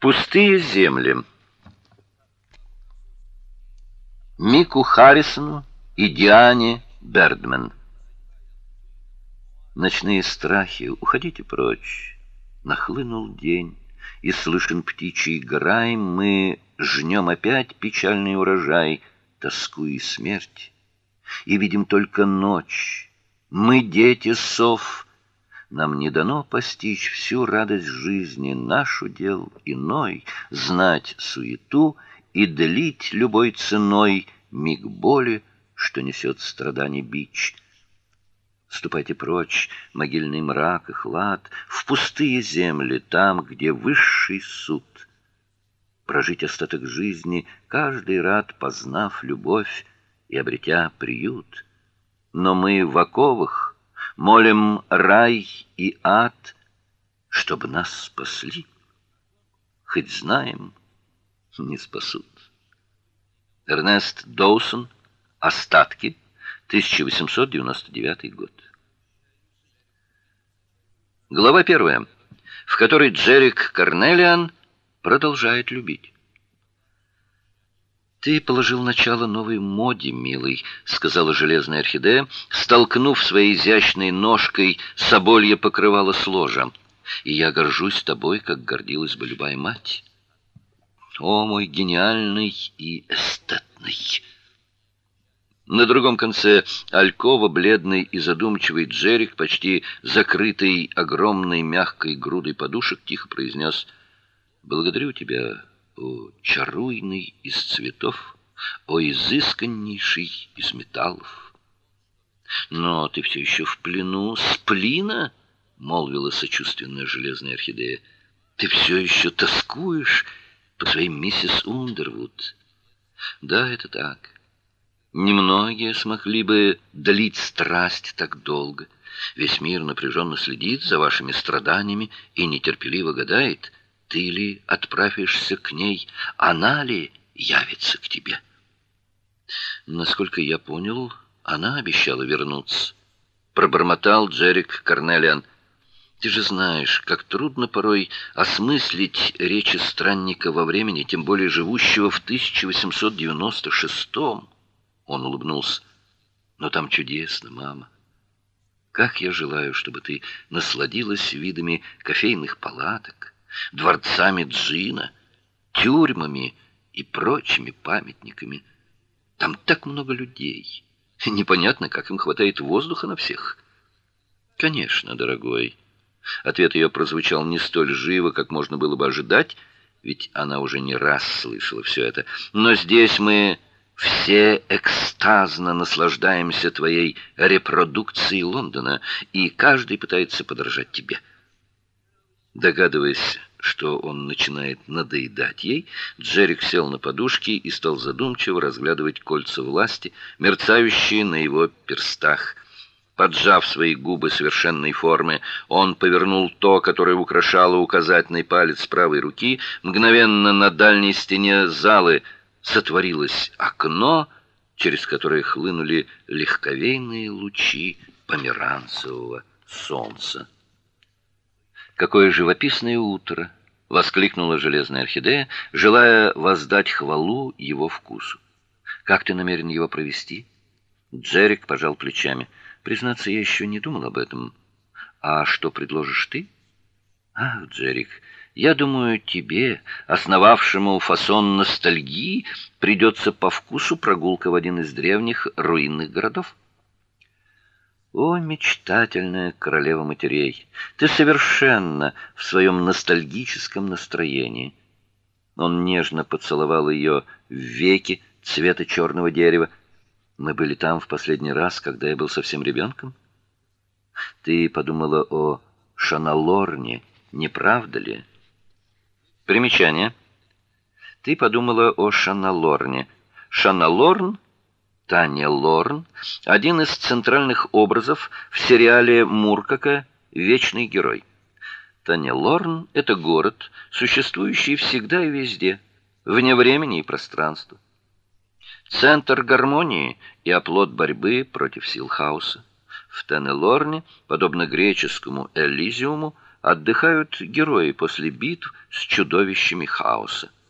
Пустые земли. Мику Харрисону и Диане Бердмен. Ночные страхи, уходите прочь. Нахлынул день, и слышен птичий грай, мы жнем опять печальный урожай, тоску и смерть. И видим только ночь. Мы дети сов, нам не дано постичь всю радость жизни, нашу дел иной, знать суету и длить любой ценой миг боли, что несет страданий бич. Ступайте прочь, могильный мрак и хлад, в пустые земли, там, где высший суд. Прожить остаток жизни каждый рад, познав любовь и обретя приют. Но мы в оковах молим рай и ад, чтобы нас спасли. Хоть знаем, не спасут. Эрнест Доусон. Остатки. 1899 год. Глава первая, в которой Джерик Карнелиан продолжает любить. Ты положил начало новой моде, милый, сказала железная орхидея, столкнув своей изящной ножкой соболье покрывало с ложа. И я горжусь тобой, как гордилась бы любая мать. О мой гениальный и эстетный. На другом конце алькова бледный и задумчивый Джерик, почти закрытый огромной мягкой грудой подушек, тихо произнес: "Благодарю тебя, о чаруйный из цветов, о изысканнейший из металлов. Но ты все еще в плену сплина, молвила сочувственная железная орхидея. Ты все еще тоскуешь по своей миссис Ундервуд. Да, это так. Немногие смогли бы длить страсть так долго. Весь мир напряженно следит за вашими страданиями и нетерпеливо гадает, ты ли отправишься к ней, она ли явится к тебе. Насколько я понял, она обещала вернуться. Пробормотал Джерик Карнелиан. Ты же знаешь, как трудно порой осмыслить речи странника во времени, тем более живущего в 1896-м. Он улыбнулся. Но там чудесно, мама. Как я желаю, чтобы ты насладилась видами кофейных палаток, дворцами джина, тюрьмами и прочими памятниками. Там так много людей. Непонятно, как им хватает воздуха на всех. Конечно, дорогой. Ответ ее прозвучал не столь живо, как можно было бы ожидать, ведь она уже не раз слышала все это. Но здесь мы все экстазно наслаждаемся твоей репродукцией Лондона, и каждый пытается подражать тебе. Догадываясь, что он начинает надоедать ей, Джерик сел на подушки и стал задумчиво разглядывать кольца власти, мерцающие на его перстах. Поджав свои губы совершенной формы, он повернул то, которое украшало указательный палец правой руки. Мгновенно на дальней стене залы сотворилось окно, через которое хлынули легковейные лучи померанцевого солнца. Какое живописное утро, воскликнула железная орхидея, желая воздать хвалу его вкусу. Как ты намерен его провести? Джерик пожал плечами. Признаться, я еще не думал об этом. А что предложишь ты? Ах, Джерик, я думаю, тебе, основавшему фасон ностальгии, придется по вкусу прогулка в один из древних руинных городов. О, мечтательная королева матерей, ты совершенно в своем ностальгическом настроении. Он нежно поцеловал ее в веки цвета черного дерева. Мы были там в последний раз, когда я был совсем ребенком. Ты подумала о Шаналорне, не правда ли? Примечание. Ты подумала о Шаналорне. Шаналорн Таня Лорн, один из центральных образов в сериале Муркака Вечный герой. Таня Лорн это город, существующий всегда и везде, вне времени и пространства. Центр гармонии и оплот борьбы против сил хаоса. В Тенелорне, подобно греческому Элизиуму, отдыхают герои после битв с чудовищами хаоса.